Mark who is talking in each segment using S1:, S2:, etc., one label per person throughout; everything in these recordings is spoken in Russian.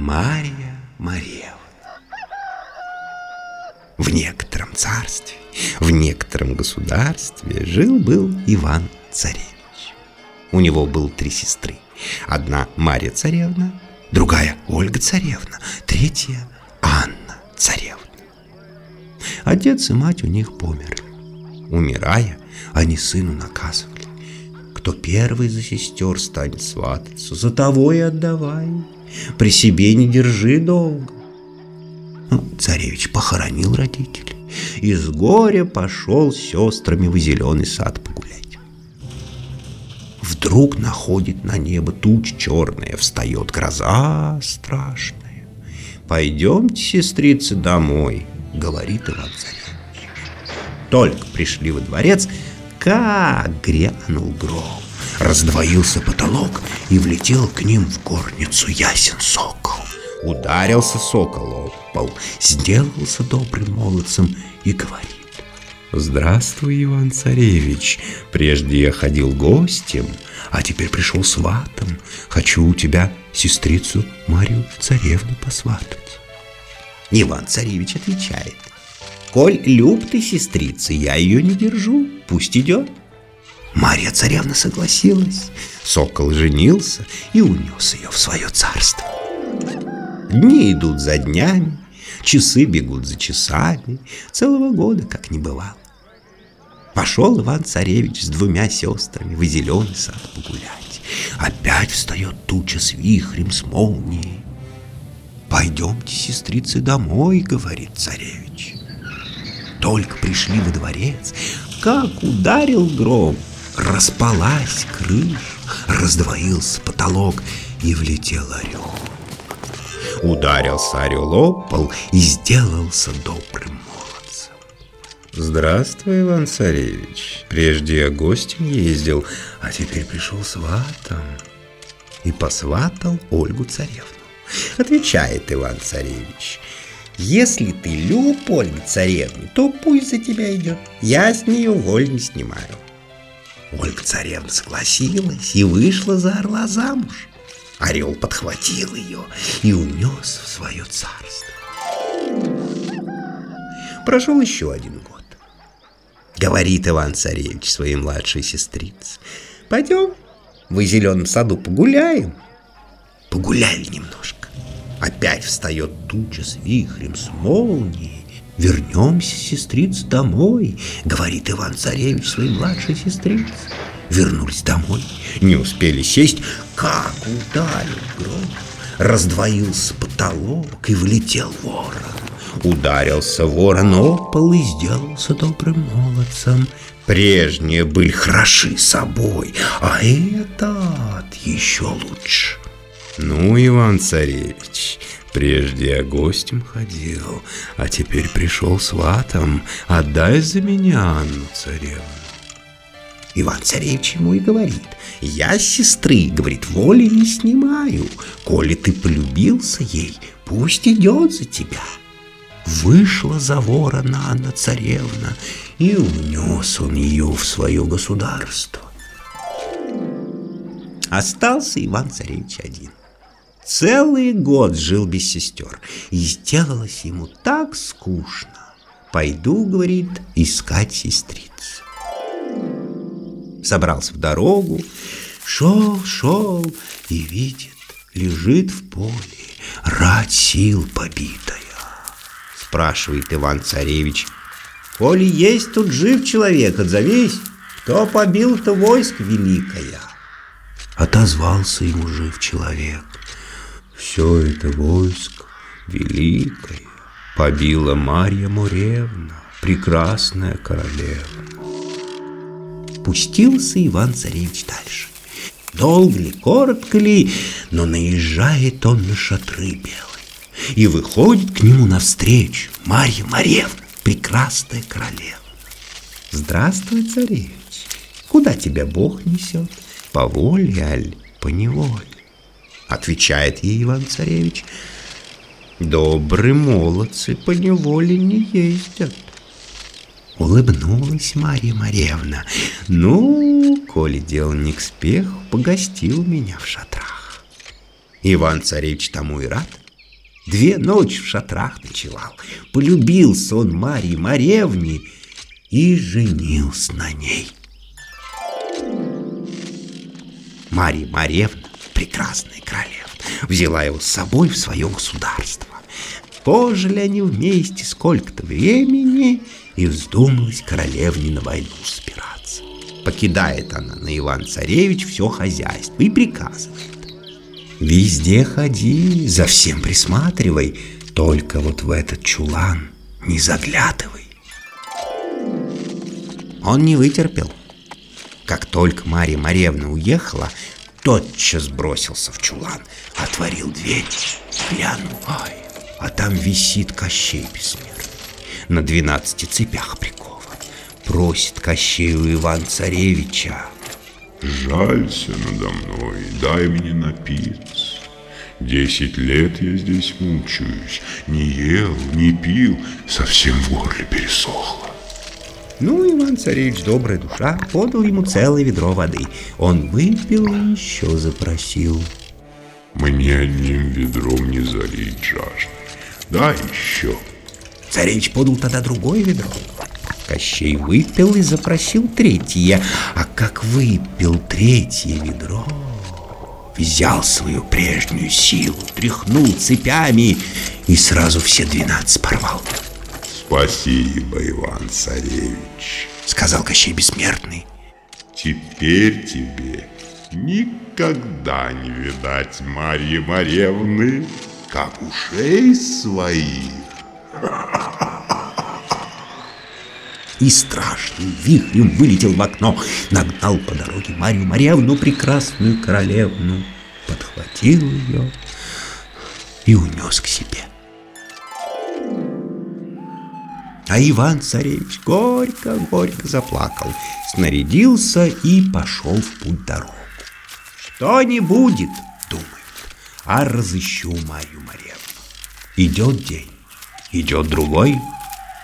S1: Мария Марьевна. В некотором царстве, в некотором государстве жил-был Иван Царевич. У него было три сестры. Одна Мария Царевна, другая Ольга Царевна, третья Анна Царевна. Отец и мать у них померли. Умирая, они сыну наказывали. Кто первый за сестер станет свататься, за того и отдавай. При себе не держи долго. Ну, царевич похоронил родителей и с горя пошел с сестрами в зеленый сад погулять. Вдруг находит на небо туч черная, встает гроза страшная. «Пойдемте, сестрицы, домой», — говорит Иван Царевич. Только пришли во дворец, как грянул гром. Раздвоился потолок, и влетел к ним в горницу ясен сокол. Ударился сокол об пол, сделался добрым молодцем и говорит. Здравствуй, Иван Царевич. Прежде я ходил гостем, а теперь пришел сватом. Хочу у тебя сестрицу Марию Царевну посватать. Иван Царевич отвечает. Коль люб ты, сестрица, я ее не держу, пусть идет. Мария Царевна согласилась. Сокол женился и унес ее в свое царство. Дни идут за днями, часы бегут за часами, целого года как не бывало. Пошел Иван-царевич с двумя сестрами в зеленый сад погулять. Опять встает туча с вихрем, с молнией. «Пойдемте, сестрицы, домой», — говорит царевич. Только пришли во дворец, как ударил гром, распалась крыша, раздвоился потолок и влетел орел. Ударился орел об пол и сделался добрым молодцем. Здравствуй, Иван Царевич. Прежде я гостем ездил, а теперь пришел сватом. И посватал Ольгу Царевну. Отвечает Иван Царевич. Если ты люб Царевны, то пусть за тебя идет. Я с нее воль не снимаю. Ольга Царевна согласилась и вышла за орла замуж. Орел подхватил ее и унес в свое царство. Прошел еще один год. Говорит Иван-царевич своей младшей сестрице. Пойдем в зеленом саду погуляем. Погуляли немножко. Опять встает туча с вихрем, с молнией. Вернемся, сестрица, домой, говорит Иван-царевич своей младшей сестрице. Вернулись домой, не успели сесть, как ударил гром. Раздвоился потолок и влетел ворон. Ударился ворон о пол и сделался добрым молодцем. Прежние были хороши собой, а этот еще лучше. Ну, Иван-царевич, прежде я гостем ходил, а теперь пришел сватом. Отдай за меня Анну царевну. Иван-царевич ему и говорит, я сестры, говорит, воли не снимаю. Коли ты полюбился ей, пусть идет за тебя. Вышла за ворона Анна царевна, и унес он ее в свое государство. Остался Иван-царевич один. Целый год жил без сестер, и сделалось ему так скучно. Пойду, говорит, искать сестриц. Собрался в дорогу, шел, шел и видит, лежит в поле, рать сил побитая. Спрашивает Иван-царевич, коли есть тут жив человек, отзовись, кто побил-то войск великое. Отозвался ему жив человек. Все это войско великое побила Марья Муревна, прекрасная королева. Пустился Иван-царевич дальше. Долго ли, коротко ли, но наезжает он на шатры белые. И выходит к нему навстречу Марья Марьевна, прекрасная королева. Здравствуй, царевич, куда тебя Бог несет? По воле, аль по неволе? Отвечает ей Иван-царевич. Добрые молодцы по неволе не ездят. Улыбнулась Марья Марьевна. Ну, коли дело не к спеху, погостил меня в шатрах. Иван-царевич тому и рад. Две ночи в шатрах ночевал. Полюбился он Марье Маревне и женился на ней. Марья Маревна, прекрасная королева, взяла его с собой в свое государство. Пожили они вместе сколько-то времени, и вздумалась королевне на войну спираться. Покидает она на Иван-Царевич все хозяйство и приказывает. Везде ходи, за всем присматривай, только вот в этот чулан не заглядывай. Он не вытерпел. Как только Марья Маревна уехала, тотчас бросился в чулан, отворил дверь, глянул, ай, а там висит Кощей бессмертный, на двенадцати цепях прикован. Просит Кощей у Иван-Царевича.
S2: Жалься надо мной, дай мне напиться. Десять лет я здесь мучаюсь, не ел, не пил, совсем в горле пересохло.
S1: Ну, Иван-Царевич, добрая душа, подал ему целое ведро воды. Он выпил и еще запросил.
S2: Мне одним ведром не залить жажды. Дай еще.
S1: Царевич подал тогда другое ведро. Кощей выпил и запросил третье. А как выпил третье ведро, взял свою прежнюю силу, тряхнул цепями и сразу все двенадцать порвал.
S2: Спасибо, Иван-Царевич,
S1: сказал Кощей Бессмертный.
S2: Теперь тебе никогда не видать Марьи Маревны, как ушей своих.
S1: И страшным вихрем вылетел в окно, нагнал по дороге Марию Марьевну, прекрасную королевну, подхватил ее и унес к себе. А Иван-царевич горько-горько заплакал, снарядился и пошел в путь дорогу. Что не будет, думает, а разыщу Марью Марьевну. Идет день, идет другой,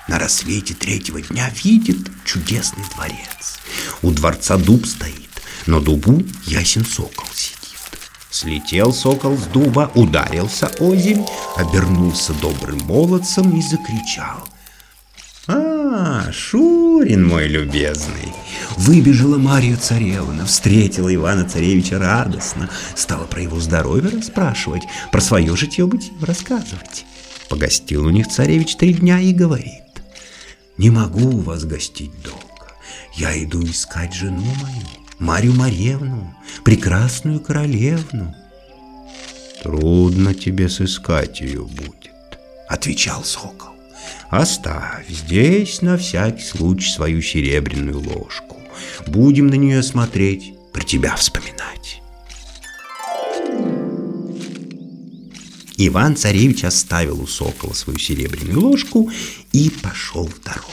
S1: на рассвете третьего дня видит чудесный дворец. У дворца дуб стоит, на дубу ясен сокол сидит. Слетел сокол с дуба, ударился озимь, обернулся добрым молодцем и закричал. «А, Шурин мой любезный!» Выбежала Марья Царевна, встретила Ивана Царевича радостно, стала про его здоровье расспрашивать, про свое житье-бытие рассказывать. Погостил у них царевич три дня и говорит, «Не могу у вас гостить долго, я иду искать жену мою, Марью Марьевну, прекрасную королевну». «Трудно тебе сыскать ее будет», — отвечал сокол. Оставь здесь на всякий случай свою серебряную ложку. Будем на нее смотреть, про тебя вспоминать. Иван-царевич оставил у сокола свою серебряную ложку и пошел в дорогу.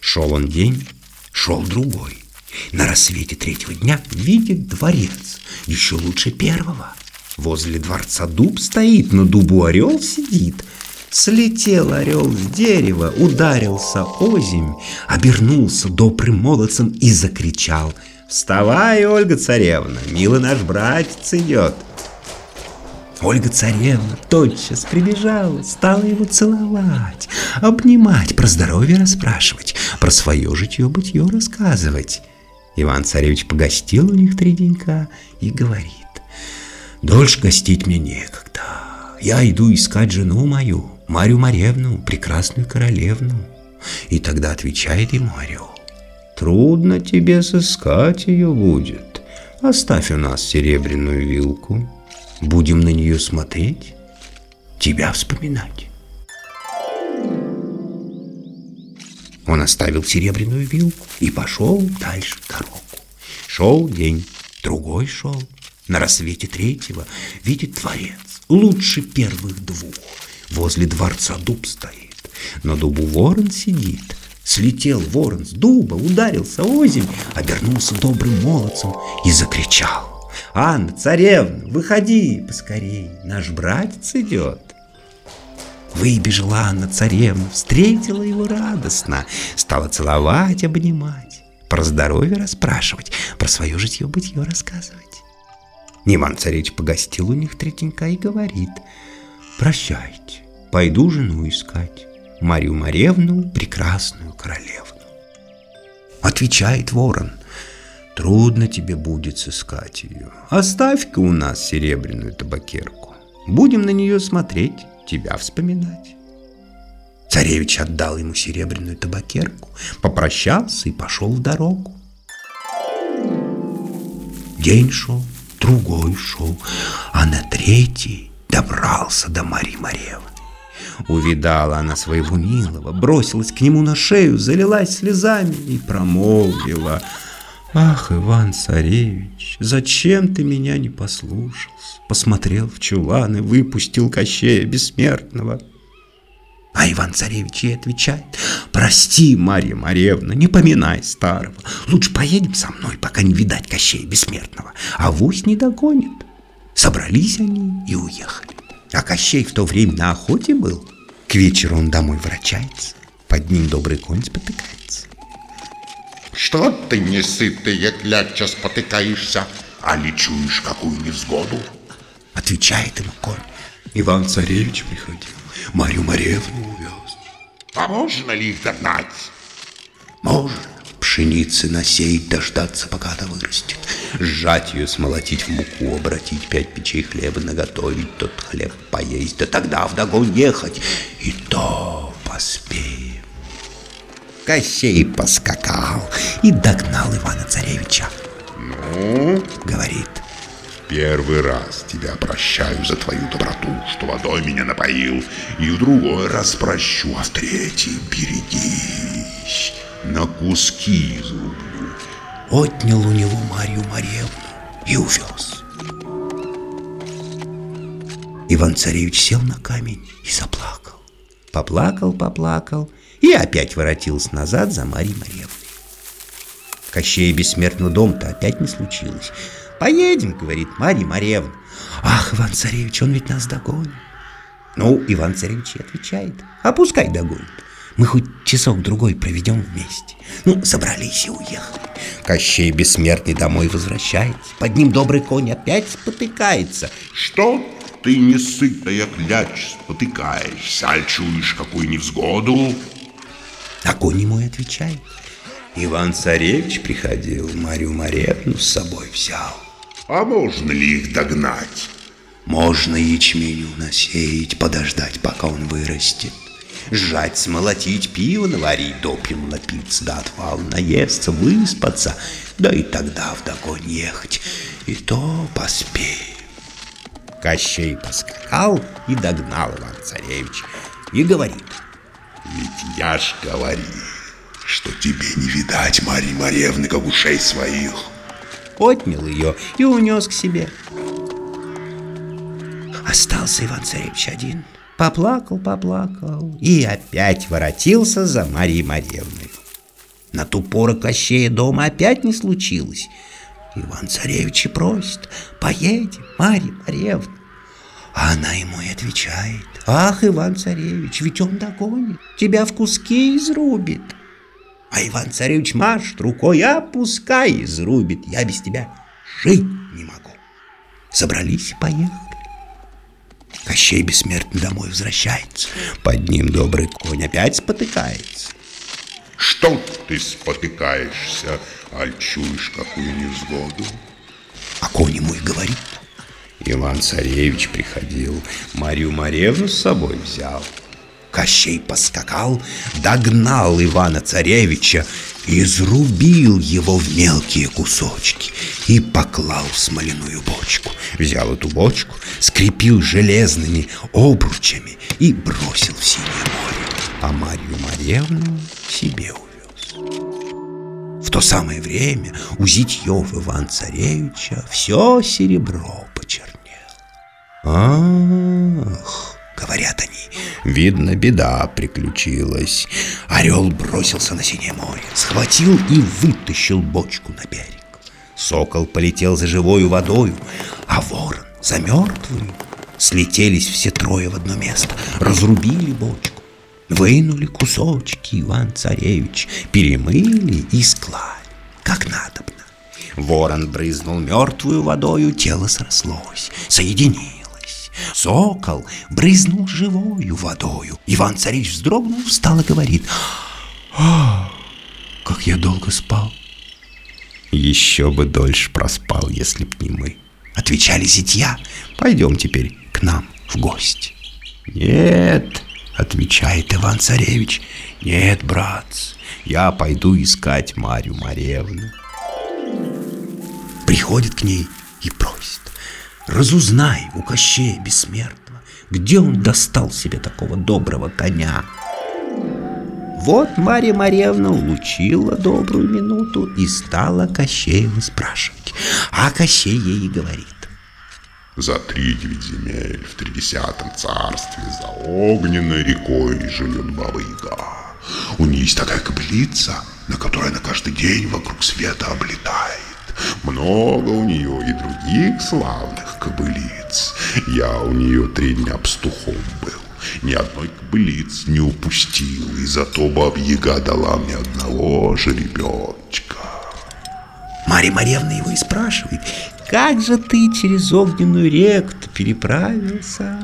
S1: Шел он день, шел другой. На рассвете третьего дня видит дворец, еще лучше первого. Возле дворца дуб стоит, на дубу орел сидит – Слетел орел с дерева, ударился озимь, обернулся добрым молодцем и закричал «Вставай, Ольга царевна, милый наш братец идет!» Ольга царевна тотчас прибежала, стала его целовать, обнимать, про здоровье расспрашивать, про свое житье-бытье рассказывать. Иван-царевич погостил у них три денька и говорит, «Дольше гостить мне некогда, я иду искать жену мою, Марию Маревну, прекрасную королевну. И тогда отвечает ему орел. Трудно тебе сыскать ее будет. Оставь у нас серебряную вилку. Будем на нее смотреть, тебя вспоминать. Он оставил серебряную вилку и пошел дальше в дорогу. Шел день, другой шел. На рассвете третьего видит дворец, лучше первых двух. Возле дворца дуб стоит. На дубу ворон сидит. Слетел ворон с дуба, ударился озимь, обернулся добрым молодцем и закричал. «Анна, царевна, выходи поскорей, наш братец идет!» Выбежала Анна царевна, встретила его радостно, стала целовать, обнимать, про здоровье расспрашивать, про свое житье-бытье рассказывать. Иван царевич погостил у них третенька и говорит – Прощайте, пойду жену искать, Марию Маревну, прекрасную королевну. Отвечает ворон, трудно тебе будет сыскать ее. Оставь-ка у нас серебряную табакерку, будем на нее смотреть, тебя вспоминать. Царевич отдал ему серебряную табакерку, попрощался и пошел в дорогу. День шел, другой шел, а на третий добрался до Марии Маревны. Увидала она своего милого, бросилась к нему на шею, залилась слезами и промолвила. «Ах, Иван-царевич, зачем ты меня не послушался? Посмотрел в чулан и выпустил Кощея Бессмертного». А Иван-царевич ей отвечает, «Прости, Марья Марьевна, не поминай старого. Лучше поедем со мной, пока не видать Кощея Бессмертного, а вось не догонит». Собрались они и уехали. А Кощей в то время на охоте был. К вечеру он домой врачается, под ним добрый конь спотыкается.
S2: Что ты, несытая кляча, спотыкаешься, а ли чуешь какую невзгоду?
S1: Отвечает ему конь. Иван-царевич приходил. Марию Маревну увез.
S2: А можно ли их догнать?
S1: Можно. Пшеницы насеять, дождаться, пока она вырастет. Сжать ее, смолотить в муку, обратить пять печей хлеба, наготовить тот хлеб поесть, да тогда вдогон ехать, и то поспеем. Кощей поскакал и догнал Ивана-Царевича.
S2: Ну,
S1: Говорит,
S2: первый раз тебя прощаю за твою доброту, что водой меня напоил, и в другой раз прощу, а в третий берегись, на куски изрублю.
S1: отнял у него Марью Марьевну и увез. Иван-царевич сел на камень и заплакал. Поплакал, поплакал и опять воротился назад за Марьей Марьевной. Кощея бессмертного дом-то опять не случилось. «Поедем», — говорит Марья Марьевна. «Ах, Иван-царевич, он ведь нас догонит». Ну, Иван-царевич и отвечает, «А пускай догонит. Мы хоть часок-другой проведем вместе». Ну, собрались и уехали. Кощей бессмертный домой возвращается. Под ним добрый конь опять спотыкается.
S2: Что ты, несытая кляч, спотыкаешься, аль чуешь какую невзгоду?
S1: А конь ему и отвечает. Иван-царевич приходил, Марию Маревну с собой взял.
S2: А можно ли их догнать?
S1: Можно ячменю насеять, подождать, пока он вырастет. Сжать, смолотить, пиво наварить, допьем напиться, до отвала наесться, выспаться, да и тогда вдогонь ехать, и то поспеем. Кощей поскакал и догнал Иван-царевич и говорит,
S2: Ведь я ж говорил, что тебе не видать Марьи Маревны, как ушей своих.
S1: отнял ее и унес к себе. Остался Иван-царевич один. Поплакал, поплакал и опять воротился за Марьей Марьевной. На ту пору Кощея дома опять не случилось. Иван-царевич и просит, поедем, Марья Марьевна. А она ему и отвечает, ах, Иван-царевич, ведь он догонит, тебя в куски изрубит. А Иван-царевич машет рукой, а пускай изрубит, я без тебя жить не могу. Собрались и поехали. Кощей бессмертный домой возвращается. Под ним добрый конь опять спотыкается.
S2: Что ты спотыкаешься, аль чуешь какую невзгоду?
S1: А конь ему и говорит. Иван-царевич приходил, Марию Маревну с собой взял. Кощей поскакал, догнал Ивана-царевича, изрубил его в мелкие кусочки и поклал в смоляную бочку. Взял эту бочку, скрепил железными обручами и бросил в синее море, а Марью Маревну себе увез. В то самое время у зятьев Иван-царевича все серебро почернело. Ах, говорят они, видно, беда приключилась. Орел бросился на синее море, схватил и вытащил бочку на берег. Сокол полетел за живою водою, а ворон за мертвую. Слетелись все трое в одно место, разрубили бочку, вынули кусочки Иван-царевич, перемыли и склали, как надобно. Ворон брызнул мертвую водою, тело срослось, соединилось. Сокол брызнул живою водою. Иван-царевич вздрогнул, встал и говорит, «А, как я долго спал!» «Еще бы дольше проспал, если б не мы!» Отвечали зятья, «Пойдем теперь к нам в гости!» «Нет!» — отвечает Иван-царевич, «Нет, братц, я пойду искать Марью Маревну!» Приходит к ней и просит, разузнай у Кощея Бессмертного, где он достал себе такого доброго коня. Вот Марья Марьевна улучила добрую минуту и стала Кощеева спрашивать. А Кощей ей говорит.
S2: За три девять земель в тридесятом царстве за огненной рекой живет Баба Яга. У нее есть такая кобылица, на которой она каждый день вокруг света облетает. Много у нее и других славных кобылиц. Я у нее три дня пастухом был. Ни одной кобылиц не упустил, и зато бабьяга дала мне одного жеребеночка.
S1: Марья Марьевна его и спрашивает, как же ты через огненную реку переправился?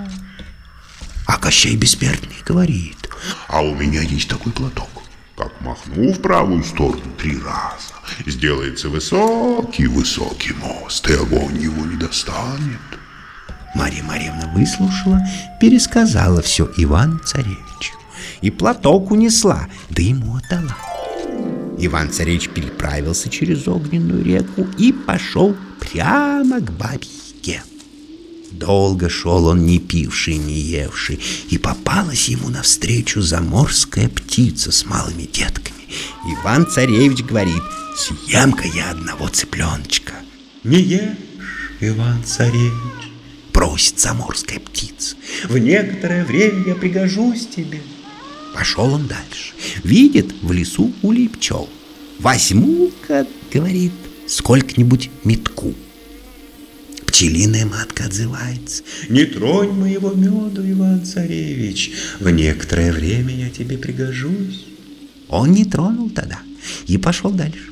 S1: А Кощей Бессмертный говорит,
S2: а у меня есть такой платок. Как махну в правую сторону три раза, сделается высокий-высокий мост, и огонь его не достанет.
S1: Марья Марьевна выслушала, пересказала все Иван-царевичу. И платок унесла, да ему отдала. Иван-царевич переправился через огненную реку и пошел прямо к бабье. Долго шел он не пивший, не евший, и попалась ему навстречу заморская птица с малыми детками. Иван-царевич говорит, съем-ка я одного цыпленочка. Не ешь, Иван-царевич, просит заморская птица. В некоторое время я пригожусь тебе. Пошел он дальше. Видит в лесу улей пчел. Возьму-ка, говорит, сколько-нибудь метку. Пчелиная матка отзывается. Не тронь моего меду, Иван-царевич. В некоторое время я тебе пригожусь. Он не тронул тогда и пошел дальше.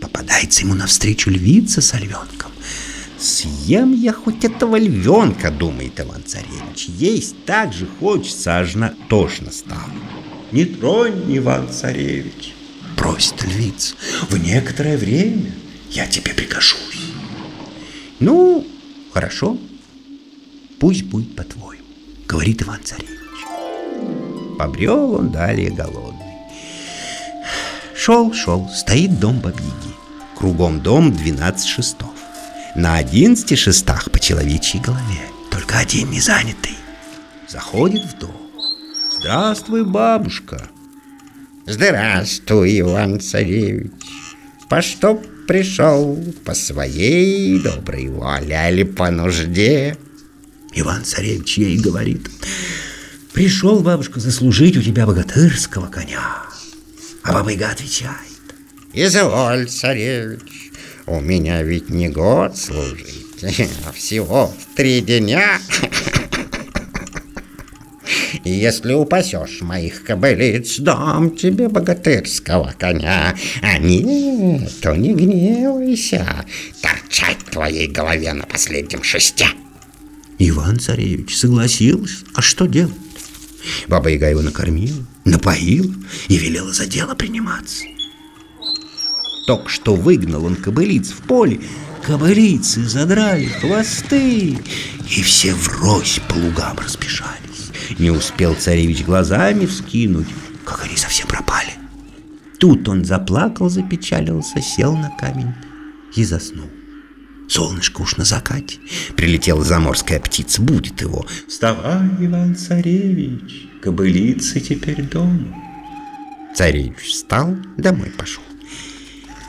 S1: Попадается ему навстречу львица с львенком. Съем я хоть этого львенка, думает Иван-царевич. Есть так же хочется, аж на тошно стало. Не тронь, Иван-царевич, просит львица. В некоторое время я тебе прикажусь. Ну, хорошо, пусть будет по-твоему, говорит Иван-царевич. Побрел он далее голодный. Шел, шел, стоит дом бабьяги. Кругом дом 12 шестов. На 11 шестах по человечьей голове, только один не занятый. Заходит в дом. Здравствуй, бабушка. Здравствуй, Иван-царевич. По что пришел? По своей доброй воле или по нужде? Иван-царевич ей говорит. Пришел, бабушка, заслужить у тебя богатырского коня. А баба-яга отвечает. Изволь, царевич, у меня ведь не год служить, а всего три дня. И если упасешь моих кобылиц, дам тебе богатырского коня. А нет, то не гневайся, торчать твоей голове на последнем шесте. Иван-царевич согласился, а что делать? Баба-яга его накормила, напоила и велела за дело приниматься. Только что выгнал он кобылиц в поле, кобылицы задрали хвосты, и все врозь по лугам разбежались. Не успел царевич глазами вскинуть, как они совсем пропали. Тут он заплакал, запечалился, сел на камень и заснул. Солнышко уж на закате. Прилетела заморская птица, будет его. Вставай, Иван-царевич, кобылицы теперь дома. Царевич встал, домой пошел.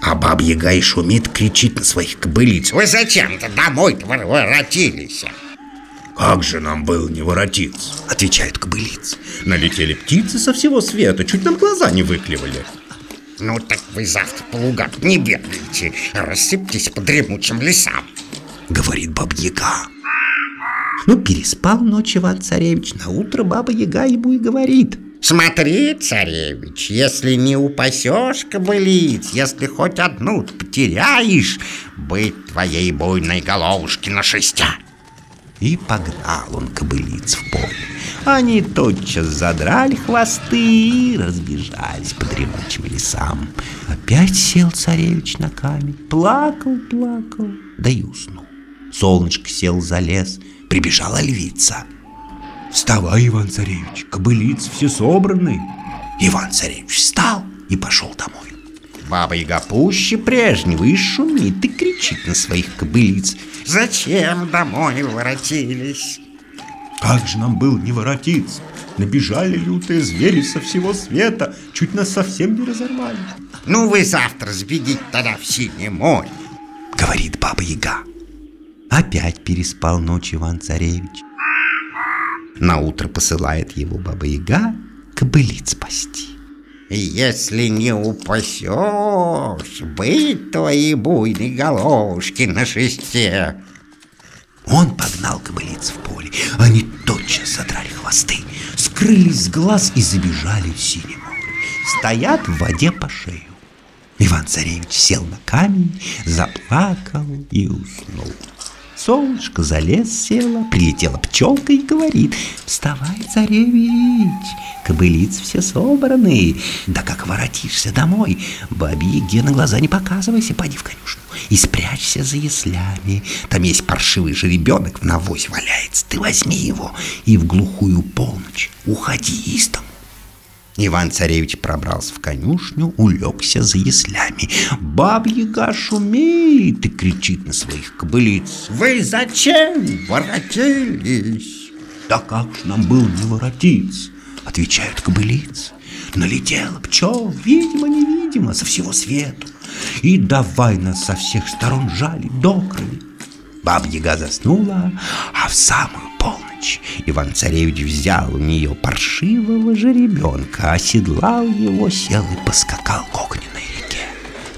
S1: А бабьяга и шумит, кричит на своих кобылиц. Вы зачем-то домой воротились? Как же нам было не воротиться? Отвечают кобылицы. Налетели птицы со всего света, чуть нам глаза не выклевали. Ну так вы завтра по лугам не бегайте, рассыпьтесь по дремучим лесам, говорит баба-яга. Ну, переспал ночь Иван-царевич, на утро баба-яга ему и говорит. Смотри, царевич, если не упасешь кобылиц, если хоть одну потеряешь, быть твоей буйной головушки на шестя. И погнал он кобылиц в поле. Они тотчас задрали хвосты и разбежались по дремучим лесам. Опять сел царевич на камень, плакал, плакал, да и уснул. Солнышко сел за лес, прибежала львица. «Вставай, Иван-царевич, кобылиц все собраны!» Иван-царевич встал и пошел домой. Баба-яга пуще прежнего и шумит и кричит на своих кобылиц.
S3: Зачем домой воротились?
S1: Как же нам было не воротиться? Набежали лютые звери со всего света, чуть нас совсем не разорвали.
S3: Ну вы завтра сбегите тогда в синее море,
S1: говорит Баба-Яга. Опять переспал ночь Иван-Царевич. На утро посылает его Баба-Яга кобылиц спасти.
S3: Если не упасешь, быть твои буйные головушки на шесте.
S1: Он погнал кобылиц в поле. Они тотчас задрали хвосты, скрылись с глаз и забежали в синее море. Стоят в воде по шею. Иван-царевич сел на камень, заплакал и уснул. Солнышко за лес село, прилетела пчелка и говорит «Вставай, царевич, кобылиц все собраны, да как воротишься домой, бабе Еге на глаза не показывайся, поди в конюшню и спрячься за яслями, там есть паршивый жеребенок в навозе валяется, ты возьми его и в глухую полночь уходи из дому. Иван-царевич пробрался в конюшню, улегся за яслями. Шумеет и кричит на своих кобылиц.
S3: «Вы зачем воротились?»
S1: «Да как ж нам было не воротиться?» Отвечают кобылицы. Налетела пчел, видимо-невидимо, со всего свету. И давай нас со всех сторон жали до крови. Бабьяга заснула, а в самую полночь Иван-царевич взял у нее паршивого жеребенка, оседлал его, сел и поскакал к огненной реке.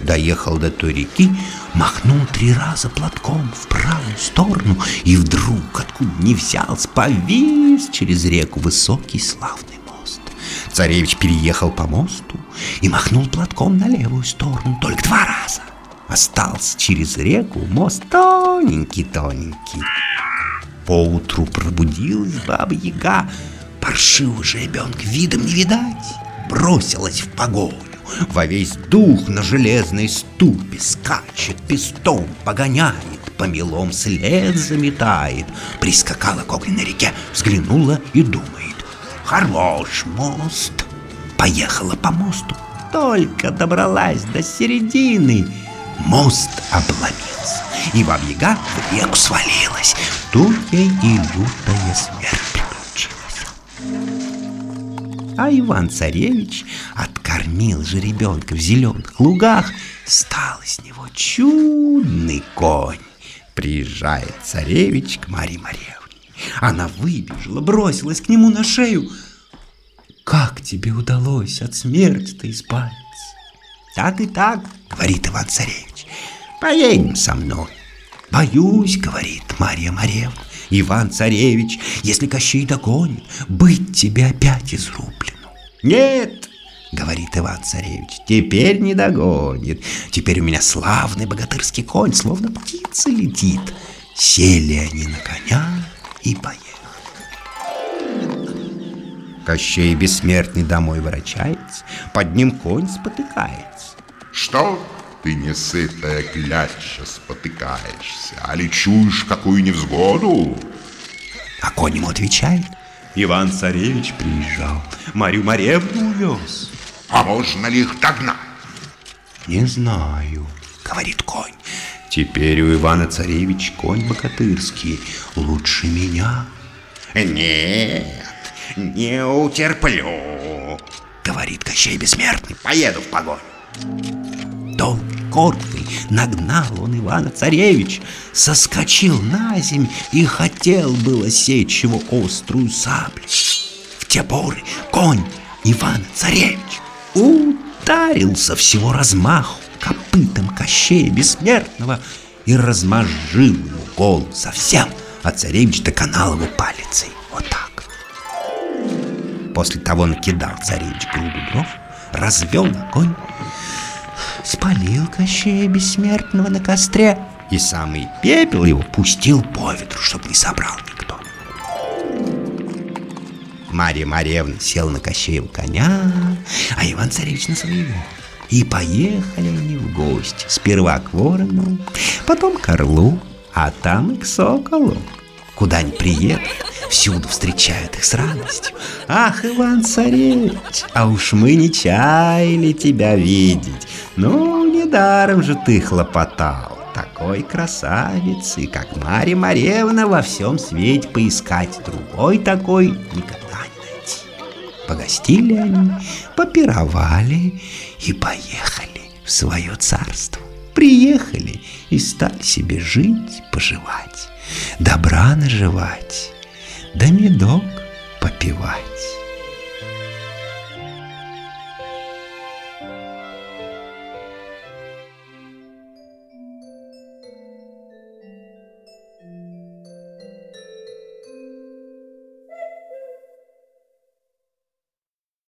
S1: Доехал до той реки, махнул три раза платком в правую сторону, и вдруг, откуда не взялся, повис через реку высокий славный мост. Царевич переехал по мосту и махнул платком на левую сторону только два раза. Остался через реку мост тоненький-тоненький. Поутру пробудилась баба-яга, паршивого жеребенка видом не видать, бросилась в погоню. Во весь дух на железной ступе скачет, пестом погоняет, по мелом след заметает. Прискакала к огненной реке, взглянула и думает, хорош мост. Поехала по мосту, только добралась до середины, мост обломился, и бабьяга в реку свалилась. Тут ей и лютая смерть приключилась. А Иван-царевич откормил же ребенка в зеленых лугах, стал из него чудный конь. Приезжает царевич к Марье Марьевне. Она выбежала, бросилась к нему на шею. «Как тебе удалось от смерти-то избавиться?» «Так и так», — говорит Иван-царевич, — «поедем со мной». «Боюсь», — говорит Марья Марьевна, — «Иван-царевич, если Кощей догонит, быть тебе опять изрублено». «Нет», — говорит Иван-царевич, — «теперь не догонит. Теперь у меня славный богатырский конь, словно птица летит». Сели они на коня и поехали. Кощей бессмертный домой ворочается, под ним конь спотыкается.
S2: Что ты, несытая кляча, спотыкаешься, а ли чуешь какую невзгоду?
S1: А конь ему отвечает. Иван-царевич приезжал, Марию Маревну увез.
S2: А можно ли их догнать?
S1: Не знаю, говорит конь. Теперь у Ивана-царевич конь богатырский, лучше меня.
S3: Нет, не утерплю,
S1: говорит Кощей Бессмертный. Поеду в погоню. Долг коркой нагнал он Ивана-царевич, соскочил на земь и хотел было сечь его острую саблю. В те поры конь Ивана-царевич ударился всего размаху копытом Кощея Бессмертного и размозжил ему голову совсем, а царевич доконал его палицей. Вот так. После того накидал царевич груду дров, развел огонь, спалил Кощея Бессмертного на костре, и самый пепел его пустил по ветру, чтоб не собрал никто. Мария Марьевна сел на Кощеева коня, а Иван Царевич на своего. И поехали они в гости. Сперва к ворону, потом к орлу, а там и к соколу. Куда ни приедут, всюду встречают их с радостью. Ах, Иван Царевич, а уж мы не чаяли тебя видеть. Ну, недаром же ты хлопотал. Такой красавицы, как Марья Марьевна, во всем свете поискать другой такой никогда не найти. Погостили они, попировали и поехали в свое царство. Приехали и стали себе жить, поживать, добра наживать, да медок попивать.